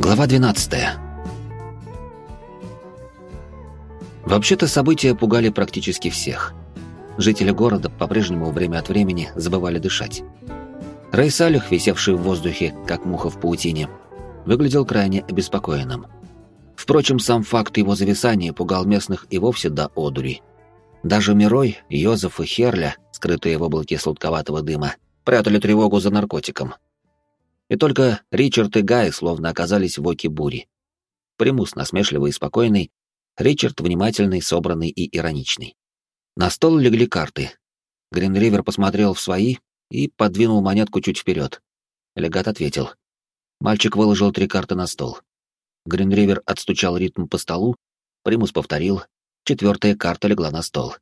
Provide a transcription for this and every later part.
Глава 12. Вообще-то события пугали практически всех. Жители города по-прежнему время от времени забывали дышать. Рэй Салих, висевший в воздухе, как муха в паутине, выглядел крайне обеспокоенным. Впрочем, сам факт его зависания пугал местных и вовсе до одури. Даже Мирой, Йозеф и Херля, скрытые в облаке сладковатого дыма, прятали тревогу за наркотиком. И только Ричард и Гай словно оказались в оке бури. Примус насмешливый и спокойный, Ричард внимательный, собранный и ироничный. На стол легли карты. Гринривер посмотрел в свои и подвинул монетку чуть вперед. Легат ответил. Мальчик выложил три карты на стол. Гринривер отстучал ритм по столу, Примус повторил, четвертая карта легла на стол.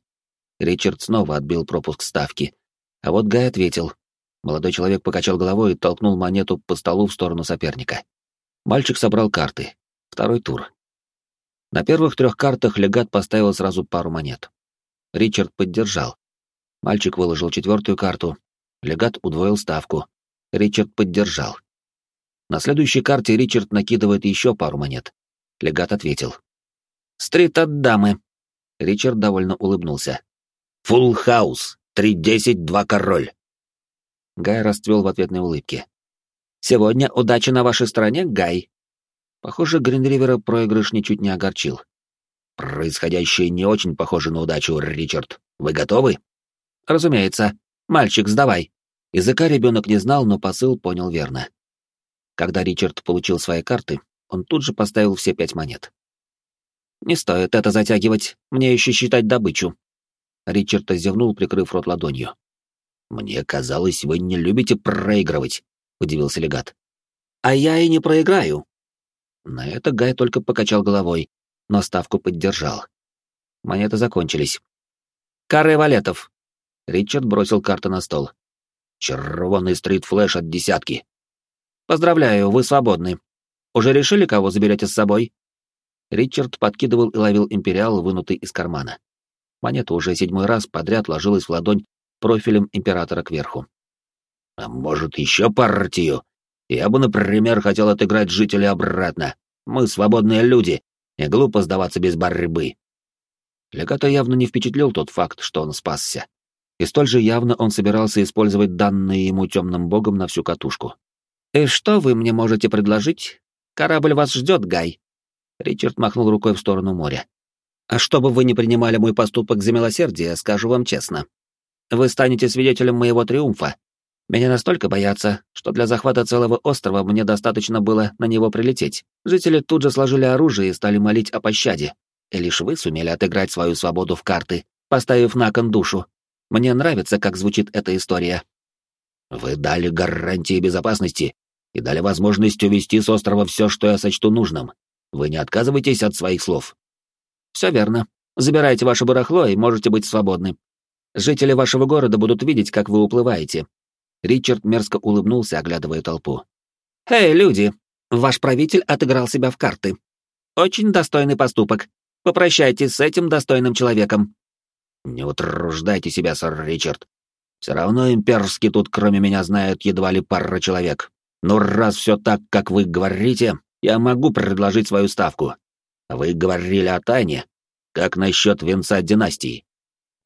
Ричард снова отбил пропуск ставки, а вот Гай ответил. Молодой человек покачал головой и толкнул монету по столу в сторону соперника. Мальчик собрал карты. Второй тур. На первых трех картах легат поставил сразу пару монет. Ричард поддержал. Мальчик выложил четвертую карту. Легат удвоил ставку. Ричард поддержал. На следующей карте Ричард накидывает еще пару монет. Легат ответил. «Стрит от дамы». Ричард довольно улыбнулся. «Фулл хаус. Три десять, два король». Гай расцвел в ответной улыбке. «Сегодня удача на вашей стороне, Гай». Похоже, Гринривера проигрыш ничуть не огорчил. «Происходящее не очень похоже на удачу, Ричард. Вы готовы?» «Разумеется. Мальчик, сдавай». Языка ребенок не знал, но посыл понял верно. Когда Ричард получил свои карты, он тут же поставил все пять монет. «Не стоит это затягивать, мне еще считать добычу». Ричард зевнул, прикрыв рот ладонью. «Мне казалось, вы не любите проигрывать», — удивился легат. «А я и не проиграю». На это Гай только покачал головой, но ставку поддержал. Монеты закончились. «Каре валетов!» Ричард бросил карты на стол. «Червонный стрит-флэш от десятки». «Поздравляю, вы свободны. Уже решили, кого заберете с собой?» Ричард подкидывал и ловил империал, вынутый из кармана. Монета уже седьмой раз подряд ложилась в ладонь профилем императора кверху. «А может, еще партию? Я бы, например, хотел отыграть жителя обратно. Мы свободные люди, и глупо сдаваться без борьбы». Легато явно не впечатлил тот факт, что он спасся. И столь же явно он собирался использовать данные ему темным богом на всю катушку. «И что вы мне можете предложить? Корабль вас ждет, Гай!» Ричард махнул рукой в сторону моря. «А чтобы вы не принимали мой поступок за милосердие, скажу вам честно. Вы станете свидетелем моего триумфа. Меня настолько боятся, что для захвата целого острова мне достаточно было на него прилететь. Жители тут же сложили оружие и стали молить о пощаде. И лишь вы сумели отыграть свою свободу в карты, поставив на кон душу. Мне нравится, как звучит эта история. Вы дали гарантии безопасности и дали возможность увезти с острова все, что я сочту нужным. Вы не отказываетесь от своих слов. Все верно. Забирайте ваше барахло и можете быть свободны. Жители вашего города будут видеть, как вы уплываете». Ричард мерзко улыбнулся, оглядывая толпу. «Эй, люди! Ваш правитель отыграл себя в карты. Очень достойный поступок. Попрощайтесь с этим достойным человеком». «Не утруждайте себя, сэр Ричард. Все равно имперский тут кроме меня знают едва ли пара человек. Но раз все так, как вы говорите, я могу предложить свою ставку. Вы говорили о тайне. Как насчет венца династии?»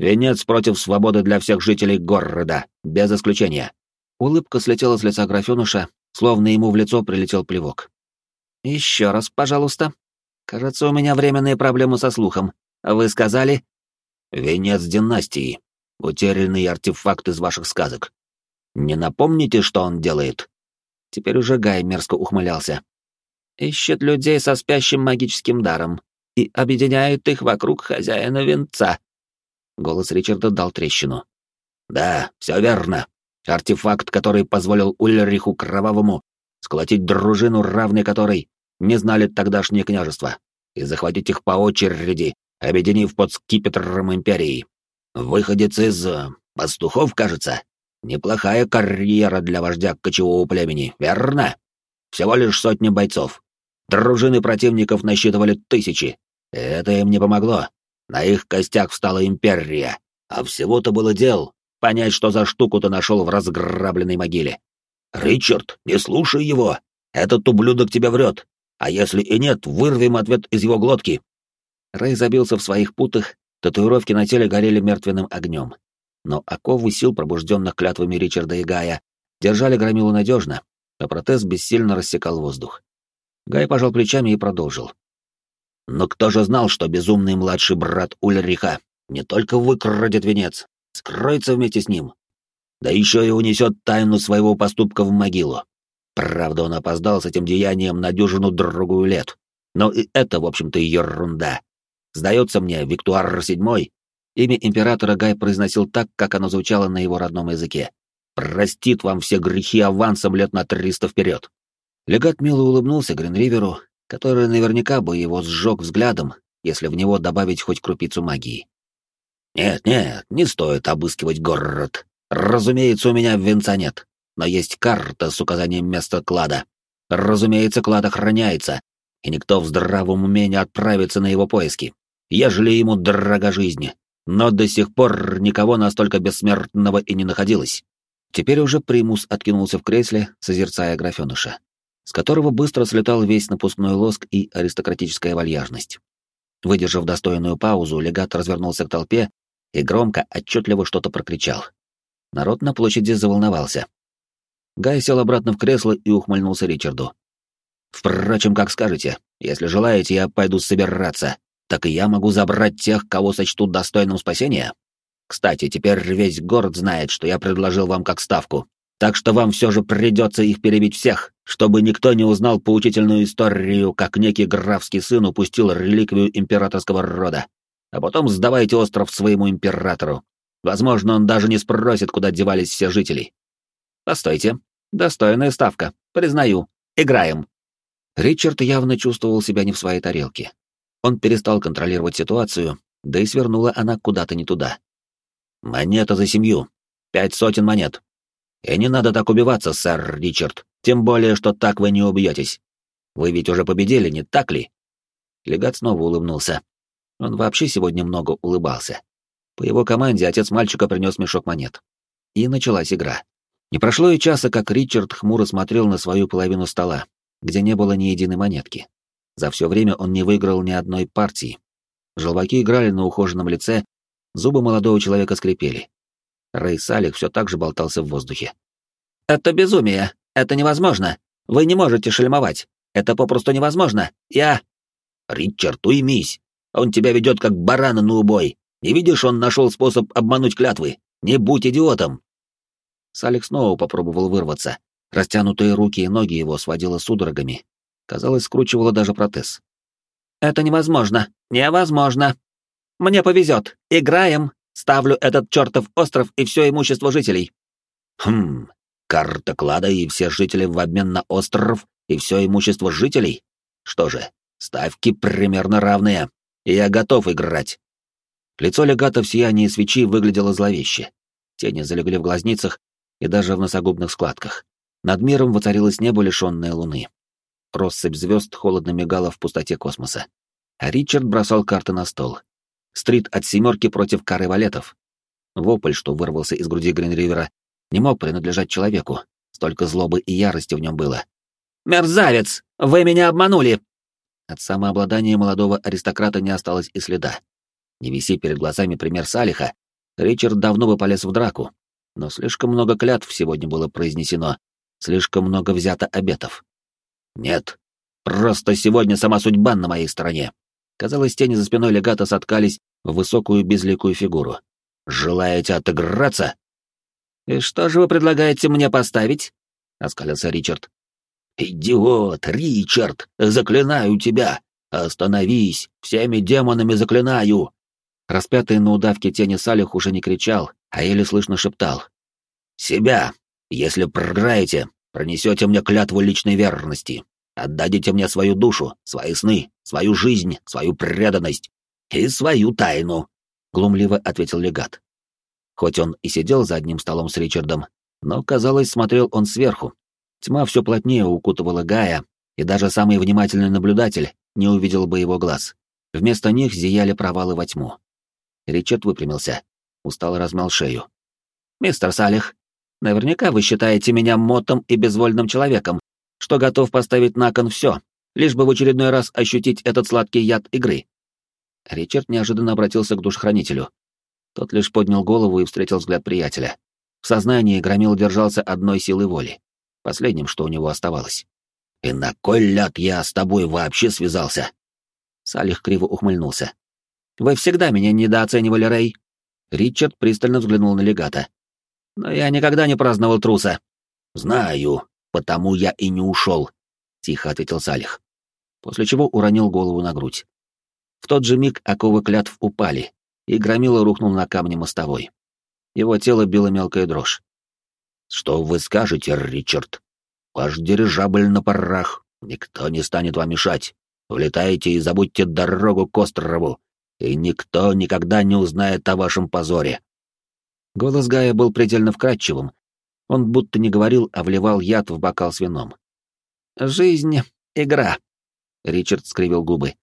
Венец против свободы для всех жителей города, без исключения. Улыбка слетела с лица графёныша, словно ему в лицо прилетел плевок. Еще раз, пожалуйста. Кажется, у меня временные проблемы со слухом. Вы сказали? Венец династии. Утерянный артефакт из ваших сказок. Не напомните, что он делает? Теперь уже Гай мерзко ухмылялся. Ищет людей со спящим магическим даром и объединяет их вокруг хозяина венца. Голос Ричарда дал трещину. «Да, все верно. Артефакт, который позволил Ульриху Кровавому сколотить дружину, равной которой не знали тогдашнее княжество, и захватить их по очереди, объединив под скипетром империи. Выходец из... Э, пастухов, кажется. Неплохая карьера для вождя кочевого племени, верно? Всего лишь сотни бойцов. Дружины противников насчитывали тысячи. Это им не помогло. На их костях встала империя, а всего-то было дел понять, что за штуку ты нашел в разграбленной могиле. Ричард, не слушай его. Этот ублюдок тебя врет. А если и нет, вырвем ответ из его глотки. Рэй забился в своих путах, татуировки на теле горели мертвенным огнем. Но оковы сил, пробужденных клятвами Ричарда и Гая, держали громилу надежно, а протез бессильно рассекал воздух. Гай пожал плечами и продолжил. «Но кто же знал, что безумный младший брат Ульриха не только выкрадет венец, скроется вместе с ним, да еще и унесет тайну своего поступка в могилу. Правда, он опоздал с этим деянием на дюжину другую лет. Но и это, в общем-то, ерунда. Сдается мне, Виктуар VII, имя императора Гай произносил так, как оно звучало на его родном языке. «Простит вам все грехи авансом лет на триста вперед». Легат мило улыбнулся Гринриверу, который наверняка бы его сжег взглядом, если в него добавить хоть крупицу магии. «Нет, нет, не стоит обыскивать город. Разумеется, у меня венца нет, но есть карта с указанием места клада. Разумеется, клад охраняется, и никто в здравом уме не отправится на его поиски, ежели ему дорога жизнь. Но до сих пор никого настолько бессмертного и не находилось. Теперь уже примус откинулся в кресле, созерцая графеныша, с которого быстро слетал весь напускной лоск и аристократическая вальяжность. Выдержав достойную паузу, легат развернулся к толпе и громко, отчетливо что-то прокричал. Народ на площади заволновался. Гай сел обратно в кресло и ухмыльнулся Ричарду. «Впрочем, как скажете, если желаете, я пойду собираться, так и я могу забрать тех, кого сочтут достойным спасения. Кстати, теперь весь город знает, что я предложил вам как ставку, так что вам все же придется их перебить всех, чтобы никто не узнал поучительную историю, как некий графский сын упустил реликвию императорского рода. А потом сдавайте остров своему императору. Возможно, он даже не спросит, куда девались все жители. Постойте. Достойная ставка. Признаю. Играем. Ричард явно чувствовал себя не в своей тарелке. Он перестал контролировать ситуацию, да и свернула она куда-то не туда. Монета за семью. Пять сотен монет. И не надо так убиваться, сэр Ричард. Тем более, что так вы не убьетесь. Вы ведь уже победили, не так ли? Легат снова улыбнулся. Он вообще сегодня много улыбался. По его команде отец мальчика принес мешок монет. И началась игра. Не прошло и часа, как Ричард хмуро смотрел на свою половину стола, где не было ни единой монетки. За все время он не выиграл ни одной партии. Желваки играли на ухоженном лице, зубы молодого человека скрипели. Рэй Салих все так же болтался в воздухе. «Это безумие! Это невозможно! Вы не можете шельмовать! Это попросту невозможно! Я...» «Ричард, уймись! Он тебя ведет как барана на убой! Не видишь, он нашел способ обмануть клятвы. Не будь идиотом!» Салик снова попробовал вырваться. Растянутые руки и ноги его сводило судорогами. Казалось, скручивало даже протез. «Это невозможно! Невозможно! Мне повезет! Играем! Ставлю этот чертов остров и все имущество жителей!» «Хм, карта клада и все жители в обмен на остров и все имущество жителей? Что же, ставки примерно равные. Я готов играть. Лицо легата в сиянии свечи выглядело зловеще. Тени залегли в глазницах и даже в носогубных складках. Над миром воцарилось небо, лишенное луны. Россыпь звезд холодно мигала в пустоте космоса. Ричард бросал карты на стол. Стрит от семерки против кары валетов. Вопль, что вырвался из груди Гринривера, не мог принадлежать человеку. Столько злобы и ярости в нем было. «Мерзавец! Вы меня обманули!» От самообладания молодого аристократа не осталось и следа. Не виси перед глазами пример Салиха, Ричард давно бы полез в драку, но слишком много клятв сегодня было произнесено, слишком много взято обетов. Нет, просто сегодня сама судьба на моей стороне. Казалось, тени за спиной легата соткались в высокую безликую фигуру. «Желаете отыграться?» «И что же вы предлагаете мне поставить?» — оскалился Ричард. «Идиот, Ричард, заклинаю тебя! Остановись! Всеми демонами заклинаю! Распятый на удавке тени Салих уже не кричал, а еле слышно шептал. «Себя! Если проиграете, пронесете мне клятву личной верности. Отдадите мне свою душу, свои сны, свою жизнь, свою преданность и свою тайну», — глумливо ответил легат. Хоть он и сидел за одним столом с Ричардом, но, казалось, смотрел он сверху. Тьма все плотнее укутывала Гая, и даже самый внимательный наблюдатель не увидел бы его глаз. Вместо них зияли провалы во тьму. Ричард выпрямился, устало размял шею. «Мистер Салих, наверняка вы считаете меня мотом и безвольным человеком, что готов поставить на кон все, лишь бы в очередной раз ощутить этот сладкий яд игры. Ричард неожиданно обратился к душохранителю. Тот лишь поднял голову и встретил взгляд приятеля. В сознании Громил держался одной силой воли, последним, что у него оставалось. «И на кой ляд я с тобой вообще связался?» Салих криво ухмыльнулся. «Вы всегда меня недооценивали, Рэй». Ричард пристально взглянул на легата. «Но я никогда не праздновал труса». «Знаю, потому я и не ушел», — тихо ответил Салих. После чего уронил голову на грудь. В тот же миг оковы клятв упали, и Громила рухнул на камне мостовой. Его тело било мелкая дрожь. «Что вы скажете, Ричард? Ваш дирижабль на парах, никто не станет вам мешать. Влетайте и забудьте дорогу к острову, и никто никогда не узнает о вашем позоре». Голос Гая был предельно вкрадчивым. Он будто не говорил, а вливал яд в бокал с вином. «Жизнь — игра», — Ричард скривил губы.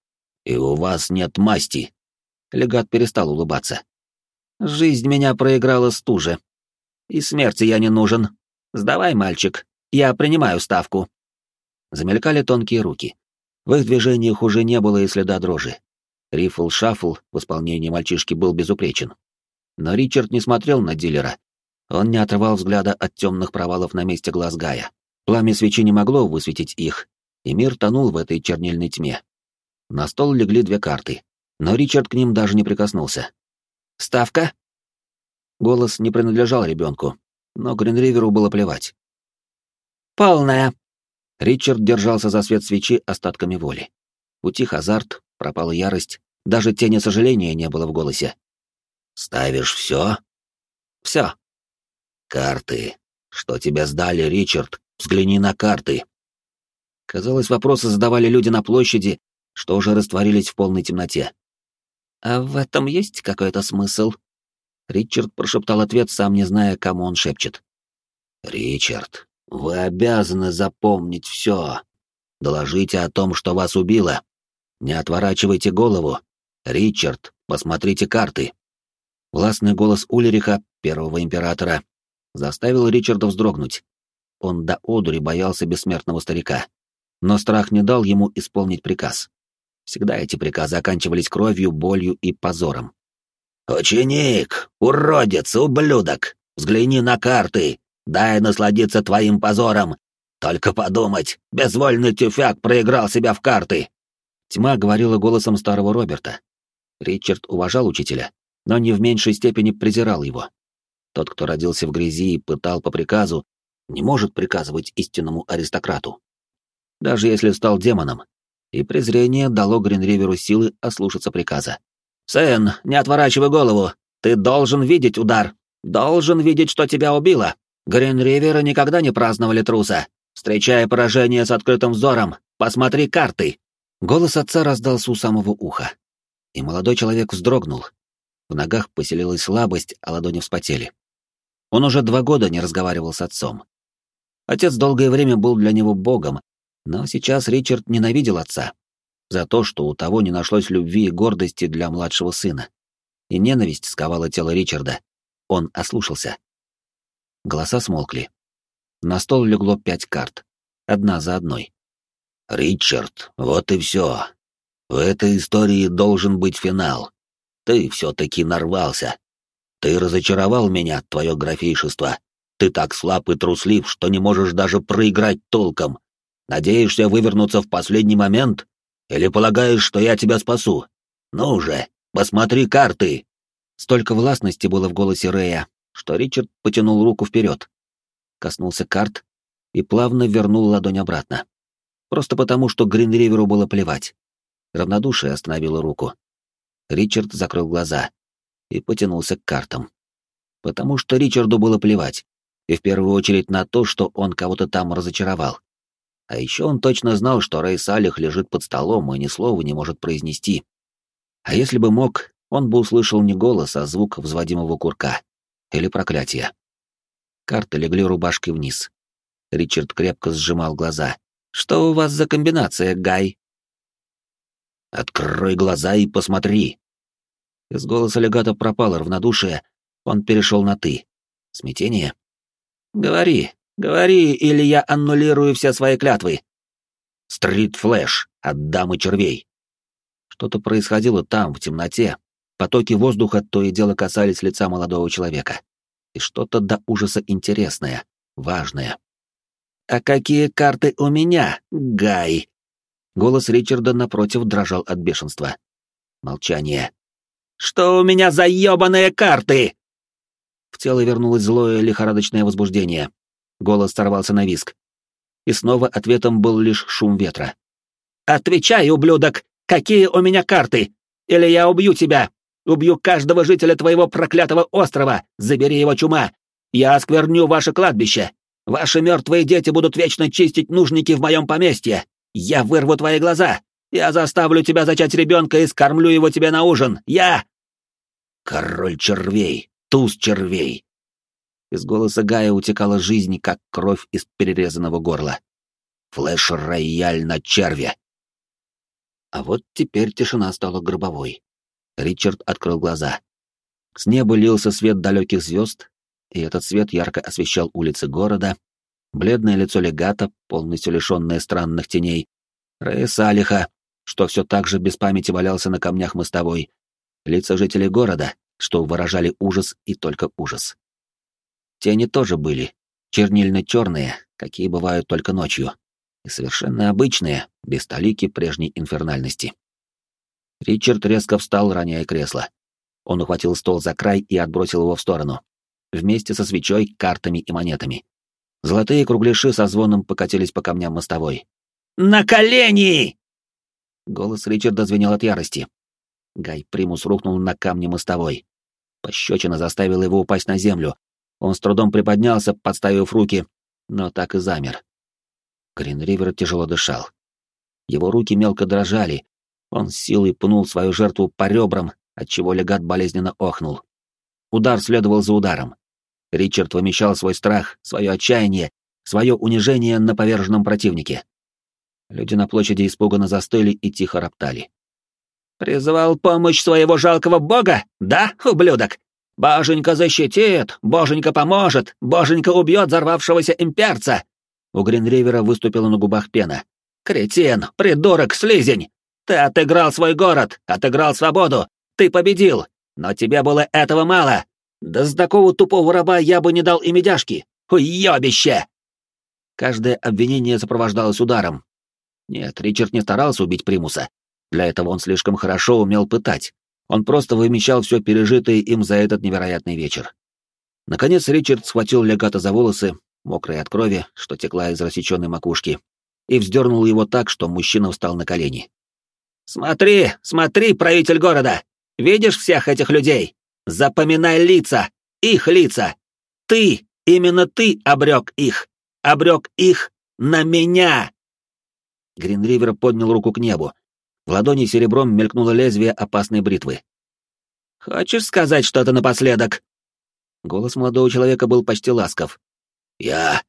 «И у вас нет масти». Легат перестал улыбаться. «Жизнь меня проиграла стуже. И смерти я не нужен. Сдавай, мальчик, я принимаю ставку». Замелькали тонкие руки. В их движениях уже не было и следа дрожи. Рифл-шафл в исполнении мальчишки был безупречен. Но Ричард не смотрел на дилера. Он не отрывал взгляда от темных провалов на месте глаз Гая. Пламя свечи не могло высветить их, и мир тонул в этой чернильной тьме. На стол легли две карты, но Ричард к ним даже не прикоснулся. «Ставка?» Голос не принадлежал ребенку, но Гринриверу было плевать. «Полная!» Ричард держался за свет свечи остатками воли. Утих азарт, пропала ярость, даже тени сожаления не было в голосе. «Ставишь все?» «Все». «Карты. Что тебе сдали, Ричард? Взгляни на карты». Казалось, вопросы задавали люди на площади, что уже растворились в полной темноте. «А в этом есть какой-то смысл?» Ричард прошептал ответ, сам не зная, кому он шепчет. «Ричард, вы обязаны запомнить все. Доложите о том, что вас убило. Не отворачивайте голову. Ричард, посмотрите карты». Властный голос Улериха, первого императора, заставил Ричарда вздрогнуть. Он до одури боялся бессмертного старика. Но страх не дал ему исполнить приказ. Всегда эти приказы оканчивались кровью, болью и позором. «Ученик! Уродец! Ублюдок! Взгляни на карты! Дай насладиться твоим позором! Только подумать, безвольный тюфяк проиграл себя в карты!» Тьма говорила голосом старого Роберта. Ричард уважал учителя, но не в меньшей степени презирал его. Тот, кто родился в грязи и пытал по приказу, не может приказывать истинному аристократу. Даже если стал демоном, и презрение дало Гринриверу силы ослушаться приказа. «Сэн, не отворачивай голову! Ты должен видеть удар! Должен видеть, что тебя убило! Гринриверы никогда не праздновали труса! Встречая поражение с открытым взором, посмотри карты!» Голос отца раздался у самого уха, и молодой человек вздрогнул. В ногах поселилась слабость, а ладони вспотели. Он уже два года не разговаривал с отцом. Отец долгое время был для него богом, но сейчас Ричард ненавидел отца за то, что у того не нашлось любви и гордости для младшего сына. И ненависть сковала тело Ричарда. Он ослушался. Голоса смолкли. На стол легло пять карт, одна за одной. «Ричард, вот и все. В этой истории должен быть финал. Ты все-таки нарвался. Ты разочаровал меня, твое графейшество. Ты так слаб и труслив, что не можешь даже проиграть толком. Надеешься вывернуться в последний момент? Или полагаешь, что я тебя спасу? Ну же, посмотри карты!» Столько властности было в голосе Рэя, что Ричард потянул руку вперед, коснулся карт и плавно вернул ладонь обратно. Просто потому, что Гринриверу было плевать. Равнодушие остановило руку. Ричард закрыл глаза и потянулся к картам. Потому что Ричарду было плевать, и в первую очередь на то, что он кого-то там разочаровал. А еще он точно знал, что Рэй Салих лежит под столом и ни слова не может произнести. А если бы мог, он бы услышал не голос, а звук взводимого курка. Или проклятие. Карты легли рубашкой вниз. Ричард крепко сжимал глаза. «Что у вас за комбинация, Гай?» «Открой глаза и посмотри!» Из голоса легата пропало равнодушие, он перешел на «ты». Смятение? «Говори, Говори, или я аннулирую все свои клятвы. Стрит-флэш от дамы червей. Что-то происходило там, в темноте. Потоки воздуха то и дело касались лица молодого человека. И что-то до ужаса интересное, важное. «А какие карты у меня, Гай?» Голос Ричарда напротив дрожал от бешенства. Молчание. «Что у меня за ёбаные карты?» В тело вернулось злое лихорадочное возбуждение. Голос сорвался на виск. И снова ответом был лишь шум ветра. «Отвечай, ублюдок! Какие у меня карты? Или я убью тебя! Убью каждого жителя твоего проклятого острова! Забери его чума! Я оскверню ваше кладбище! Ваши мертвые дети будут вечно чистить нужники в моем поместье! Я вырву твои глаза! Я заставлю тебя зачать ребенка и скормлю его тебе на ужин! Я...» «Король червей! Туз червей!» Из голоса Гая утекала жизнь, как кровь из перерезанного горла. «Флэш-рояль на черве!» А вот теперь тишина стала гробовой. Ричард открыл глаза. С неба лился свет далеких звезд, и этот свет ярко освещал улицы города, бледное лицо легата, полностью лишенное странных теней, Рея Салиха, что все так же без памяти валялся на камнях мостовой, лица жителей города, что выражали ужас и только ужас. Тени тоже были, чернильно-черные, какие бывают только ночью, и совершенно обычные, без талики прежней инфернальности. Ричард резко встал, роняя кресло. Он ухватил стол за край и отбросил его в сторону. Вместе со свечой, картами и монетами. Золотые кругляши со звоном покатились по камням мостовой. «На колени!» Голос Ричарда звенел от ярости. Гай Примус рухнул на камни мостовой. Пощечина заставила его упасть на землю. Он с трудом приподнялся, подставив руки, но так и замер. Гринривер тяжело дышал. Его руки мелко дрожали. Он с силой пнул свою жертву по ребрам, отчего легат болезненно охнул. Удар следовал за ударом. Ричард вымещал свой страх, свое отчаяние, свое унижение на поверженном противнике. Люди на площади испуганно застыли и тихо роптали. «Призвал помощь своего жалкого бога? Да, ублюдок? Боженька защитит, боженька поможет, боженька убьет взорвавшегося имперца!» У Гринривера выступила на губах пена. «Кретин, придурок, слизень! Ты отыграл свой город, отыграл свободу, ты победил, но тебе было этого мало. Да с такого тупого раба я бы не дал и медяшки. Уёбище!» Каждое обвинение сопровождалось ударом. Нет, Ричард не старался убить Примуса. Для этого он слишком хорошо умел пытать. Он просто вымещал все пережитое им за этот невероятный вечер. Наконец Ричард схватил легата за волосы, мокрые от крови, что текла из рассеченной макушки, и вздернул его так, что мужчина встал на колени. «Смотри, смотри, правитель города! Видишь всех этих людей? Запоминай лица, их лица! Ты, именно ты обрек их! Обрек их на меня!» Гринривер поднял руку к небу. В ладони серебром мелькнуло лезвие опасной бритвы. «Хочешь сказать что-то напоследок?» Голос молодого человека был почти ласков. «Я...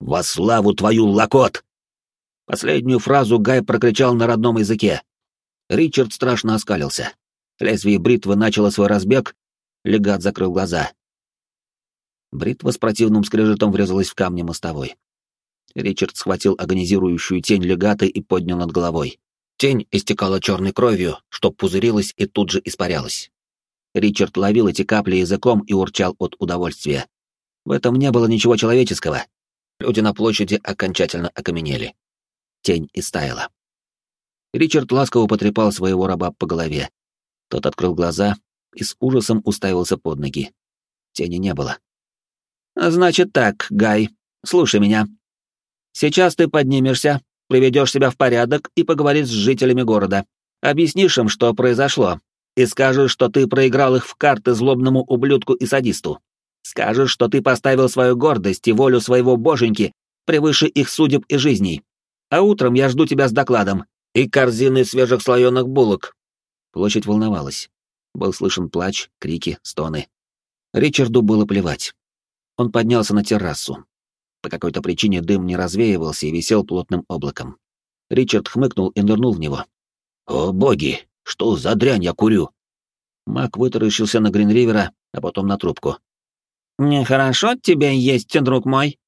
во славу твою, Лакот!» Последнюю фразу Гай прокричал на родном языке. Ричард страшно оскалился. Лезвие бритвы начало свой разбег, легат закрыл глаза. Бритва с противным скрежетом врезалась в камни мостовой. Ричард схватил агонизирующую тень легата и поднял над головой. Тень истекала черной кровью, что пузырилась и тут же испарялась. Ричард ловил эти капли языком и урчал от удовольствия. В этом не было ничего человеческого. Люди на площади окончательно окаменели. Тень истаяла. Ричард ласково потрепал своего раба по голове. Тот открыл глаза и с ужасом уставился под ноги. Тени не было. «Значит так, Гай, слушай меня. Сейчас ты поднимешься, приведешь себя в порядок и поговоришь с жителями города. Объяснишь им, что произошло, и скажешь, что ты проиграл их в карты злобному ублюдку и садисту. Скажешь, что ты поставил свою гордость и волю своего боженьки превыше их судеб и жизней. А утром я жду тебя с докладом и корзиной свежих слоеных булок». Площадь волновалась. Был слышен плач, крики, стоны. Ричарду было плевать. Он поднялся на террасу, по какой-то причине дым не развеивался и висел плотным облаком. Ричард хмыкнул и нырнул в него. «О боги, что за дрянь я курю?» Мак вытаращился на Гринривера, а потом на трубку. «Нехорошо тебе есть, друг мой?»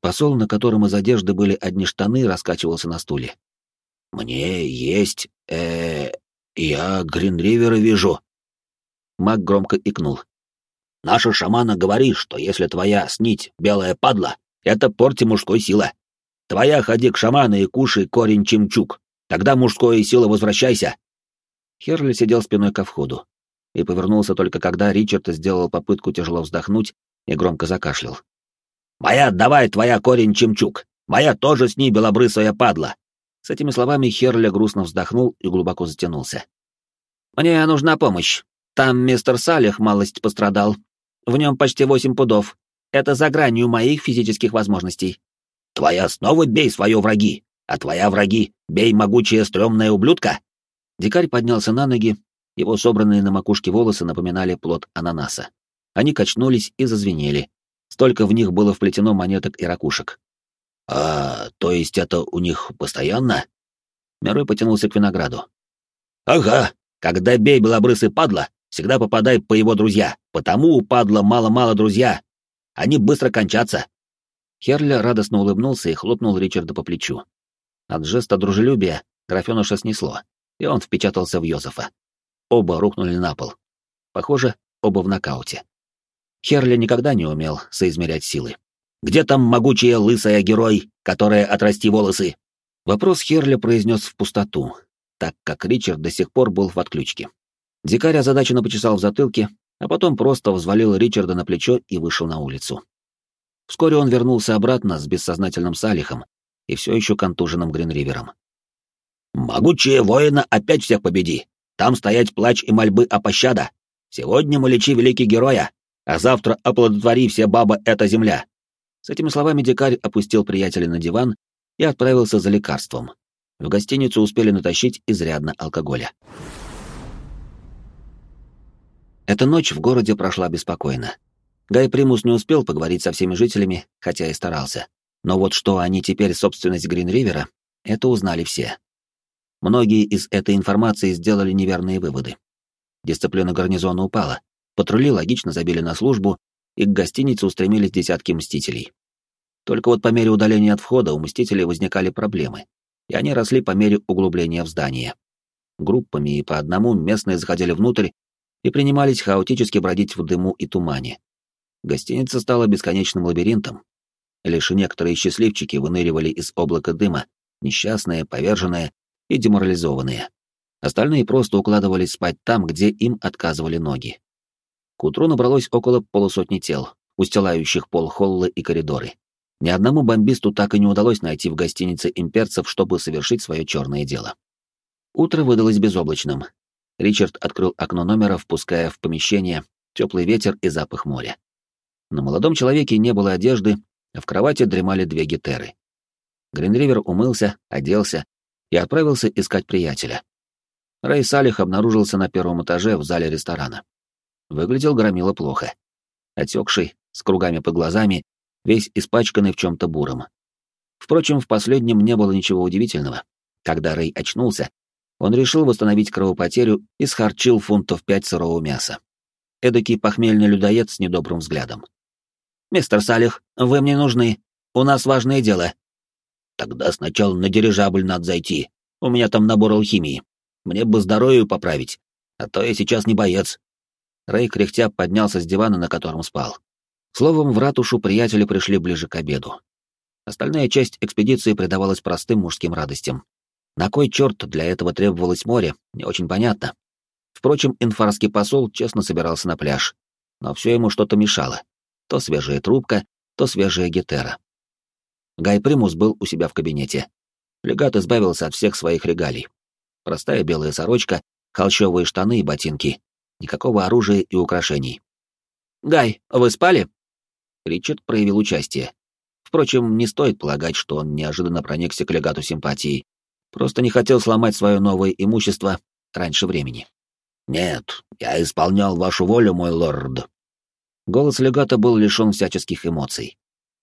Посол, на котором из одежды были одни штаны, раскачивался на стуле. Мне есть... э я Гринривера вижу. Маг громко икнул. Наша шамана говорит, что если твоя снить белая падла, это порти мужской сила. Твоя ходи к шаману и кушай корень чимчук. Тогда мужская сила возвращайся. Херли сидел спиной ко входу и повернулся только когда Ричард сделал попытку тяжело вздохнуть и громко закашлял. «Моя, давай твоя корень чимчук! Моя тоже с ней белобрысая падла!» С этими словами Херли грустно вздохнул и глубоко затянулся. «Мне нужна помощь. Там мистер Салих малость пострадал. В нем почти восемь пудов. Это за гранью моих физических возможностей». «Твоя снова бей свое враги, а твоя враги бей могучая стрёмная ублюдка!» Дикарь поднялся на ноги, его собранные на макушке волосы напоминали плод ананаса. Они качнулись и зазвенели. Столько в них было вплетено монеток и ракушек. «А, то есть это у них постоянно?» Мирой потянулся к винограду. «Ага, когда бей белобрысый падла, всегда попадай по его друзья, потому у падла мало-мало друзья. Они быстро кончатся». Херля радостно улыбнулся и хлопнул Ричарда по плечу. От жеста дружелюбия графеныша снесло, и он впечатался в Йозефа. Оба рухнули на пол. Похоже, оба в нокауте. Херли никогда не умел соизмерять силы. «Где там могучая лысая герой, которая отрасти волосы?» Вопрос Херли произнес в пустоту, так как Ричард до сих пор был в отключке. Дикарь озадаченно почесал в затылке, а потом просто взвалил Ричарда на плечо и вышел на улицу. Вскоре он вернулся обратно с бессознательным Салихом и все еще контуженным Гринривером. «Могучие воина опять всех победи! Там стоять плач и мольбы о пощада! Сегодня мы лечи великий героя, а завтра оплодотвори все баба эта земля!» С этими словами дикарь опустил приятеля на диван и отправился за лекарством. В гостиницу успели натащить изрядно алкоголя. Эта ночь в городе прошла беспокойно. Гай Примус не успел поговорить со всеми жителями, хотя и старался. Но вот что они теперь собственность Гринривера, это узнали все. Многие из этой информации сделали неверные выводы. Дисциплина гарнизона упала, патрули логично забили на службу, и к гостинице устремились десятки мстителей. Только вот по мере удаления от входа у мстителей возникали проблемы, и они росли по мере углубления в здание. Группами и по одному местные заходили внутрь и принимались хаотически бродить в дыму и тумане. Гостиница стала бесконечным лабиринтом. Лишь некоторые счастливчики выныривали из облака дыма, несчастные, поверженные и деморализованные. Остальные просто укладывались спать там, где им отказывали ноги. К утру набралось около полусотни тел, устилающих пол холлы и коридоры. Ни одному бомбисту так и не удалось найти в гостинице имперцев, чтобы совершить свое черное дело. Утро выдалось безоблачным. Ричард открыл окно номера, впуская в помещение теплый ветер и запах моря. На молодом человеке не было одежды, а в кровати дремали две гитеры. Гринривер умылся, оделся и отправился искать приятеля. Рэй Салих обнаружился на первом этаже в зале ресторана. Выглядел громило плохо. Отекший, с кругами под глазами, весь испачканный в чем-то буром. Впрочем, в последнем не было ничего удивительного. Когда Рэй очнулся, он решил восстановить кровопотерю и схарчил фунтов пять сырого мяса. Эдакий похмельный людоед с недобрым взглядом. «Мистер Салих, вы мне нужны. У нас важное дело». «Тогда сначала на дирижабль надо зайти. У меня там набор алхимии. Мне бы здоровье поправить, а то я сейчас не боец». Рэй кряхтя поднялся с дивана, на котором спал. Словом, в ратушу приятели пришли ближе к обеду. Остальная часть экспедиции предавалась простым мужским радостям. На кой черт для этого требовалось море, не очень понятно. Впрочем, инфарский посол честно собирался на пляж, но все ему что-то мешало. То свежая трубка, то свежая гетера. Гай Примус был у себя в кабинете. Легат избавился от всех своих регалий. Простая белая сорочка, холщовые штаны и ботинки. Никакого оружия и украшений. «Гай, вы спали?» Ричард проявил участие. Впрочем, не стоит полагать, что он неожиданно проникся к легату симпатией. Просто не хотел сломать свое новое имущество раньше времени. «Нет, я исполнял вашу волю, мой лорд», Голос легата был лишен всяческих эмоций.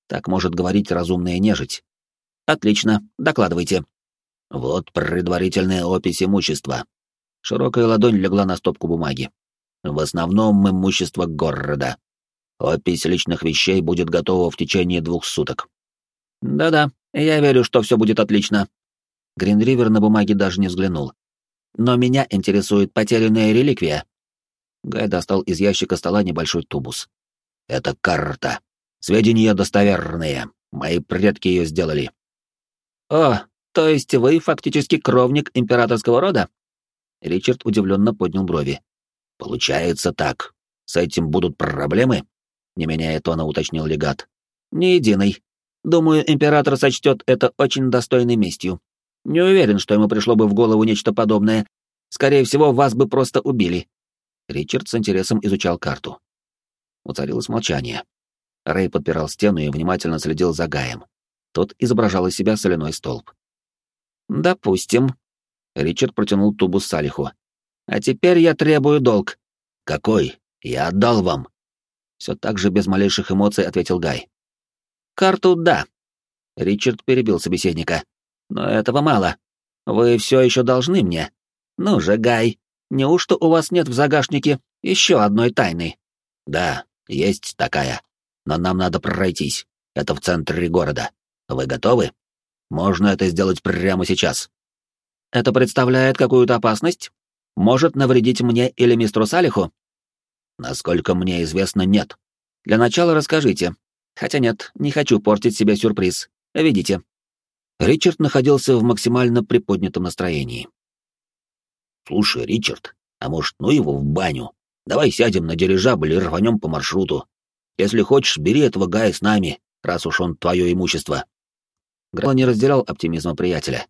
Так может говорить разумная нежить. Отлично, докладывайте. Вот предварительная опись имущества. Широкая ладонь легла на стопку бумаги. В основном имущество города. Опись личных вещей будет готова в течение двух суток. Да-да, я верю, что все будет отлично. Гринривер на бумаге даже не взглянул. «Но меня интересует потерянная реликвия». Гай достал из ящика стола небольшой тубус. «Это карта. Сведения достоверные. Мои предки ее сделали». «О, то есть вы фактически кровник императорского рода?» Ричард удивленно поднял брови. «Получается так. С этим будут проблемы?» Не меняя тона, уточнил легат. «Не единый. Думаю, император сочтет это очень достойной местью. Не уверен, что ему пришло бы в голову нечто подобное. Скорее всего, вас бы просто убили». Ричард с интересом изучал карту. Уцарилось молчание. Рэй подпирал стену и внимательно следил за Гаем. Тот изображал из себя соляной столб. «Допустим». Ричард протянул тубус Салиху. «А теперь я требую долг». «Какой? Я отдал вам». Все так же без малейших эмоций ответил Гай. «Карту — да». Ричард перебил собеседника. «Но этого мало. Вы все еще должны мне. Ну же, Гай, неужто у вас нет в загашнике еще одной тайны?» «Да, есть такая. Но нам надо пройтись. Это в центре города. Вы готовы? Можно это сделать прямо сейчас». «Это представляет какую-то опасность? Может навредить мне или мистеру Салиху?» «Насколько мне известно, нет». «Для начала расскажите, Хотя нет, не хочу портить себе сюрприз. Видите. Ричард находился в максимально приподнятом настроении. «Слушай, Ричард, а может, ну его в баню? Давай сядем на дирижабль и рванем по маршруту. Если хочешь, бери этого Гая с нами, раз уж он твое имущество». Грал не разделял оптимизма приятеля.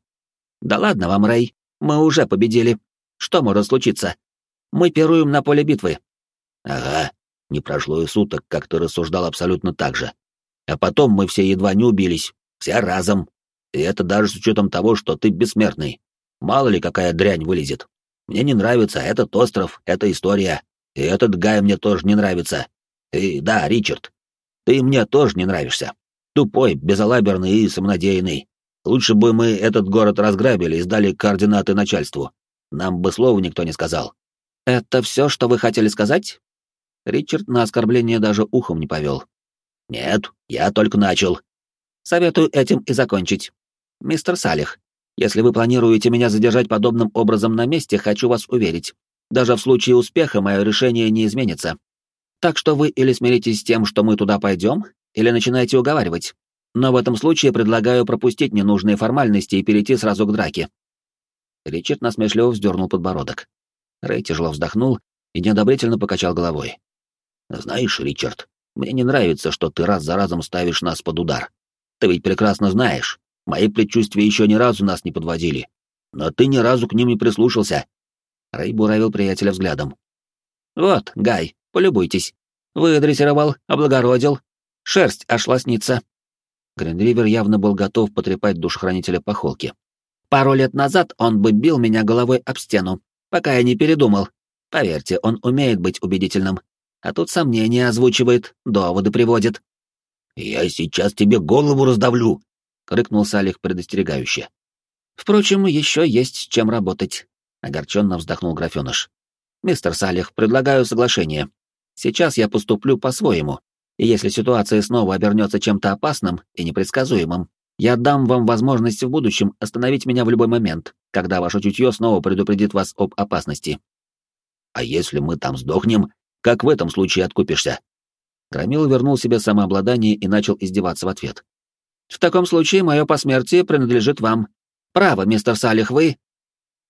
«Да ладно вам, Рэй, мы уже победили. Что может случиться? Мы пируем на поле битвы». «Ага, не прошло и суток, как ты рассуждал абсолютно так же. А потом мы все едва не убились, все разом. И это даже с учетом того, что ты бессмертный. Мало ли какая дрянь вылезет. Мне не нравится этот остров, эта история. И этот Гай мне тоже не нравится. И да, Ричард, ты мне тоже не нравишься. Тупой, безалаберный и самонадеянный. Лучше бы мы этот город разграбили и сдали координаты начальству. Нам бы слова никто не сказал. Это все, что вы хотели сказать? Ричард на оскорбление даже ухом не повел. «Нет, я только начал». «Советую этим и закончить. Мистер Салих, если вы планируете меня задержать подобным образом на месте, хочу вас уверить, даже в случае успеха мое решение не изменится. Так что вы или смиритесь с тем, что мы туда пойдем, или начинаете уговаривать. Но в этом случае предлагаю пропустить ненужные формальности и перейти сразу к драке». Ричард насмешливо вздернул подбородок. Рэй тяжело вздохнул и неодобрительно покачал головой. Знаешь, Ричард, мне не нравится, что ты раз за разом ставишь нас под удар. Ты ведь прекрасно знаешь, мои предчувствия еще ни разу нас не подводили. Но ты ни разу к ним не прислушался. Рэй буравил приятеля взглядом. Вот, Гай, полюбуйтесь. Выдрессировал, облагородил. Шерсть аж лоснится. Гринривер явно был готов потрепать душхранителя по холке. Пару лет назад он бы бил меня головой об стену, пока я не передумал. Поверьте, он умеет быть убедительным а тут сомнения озвучивает, доводы приводит. «Я сейчас тебе голову раздавлю!» — крикнул Салих предостерегающе. «Впрочем, еще есть чем работать», — огорченно вздохнул графеныш. «Мистер Салих, предлагаю соглашение. Сейчас я поступлю по-своему, и если ситуация снова обернется чем-то опасным и непредсказуемым, я дам вам возможность в будущем остановить меня в любой момент, когда ваше чутье снова предупредит вас об опасности». «А если мы там сдохнем, как в этом случае откупишься?» Громил вернул себе самообладание и начал издеваться в ответ. «В таком случае мое посмертие принадлежит вам. Право, мистер Салих, вы...»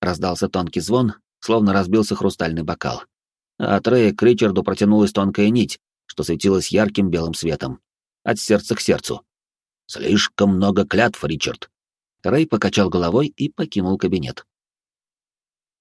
Раздался тонкий звон, словно разбился хрустальный бокал. А от Рэя к Ричарду протянулась тонкая нить, что светилась ярким белым светом. От сердца к сердцу. «Слишком много клятв, Ричард». Рэй покачал головой и покинул кабинет.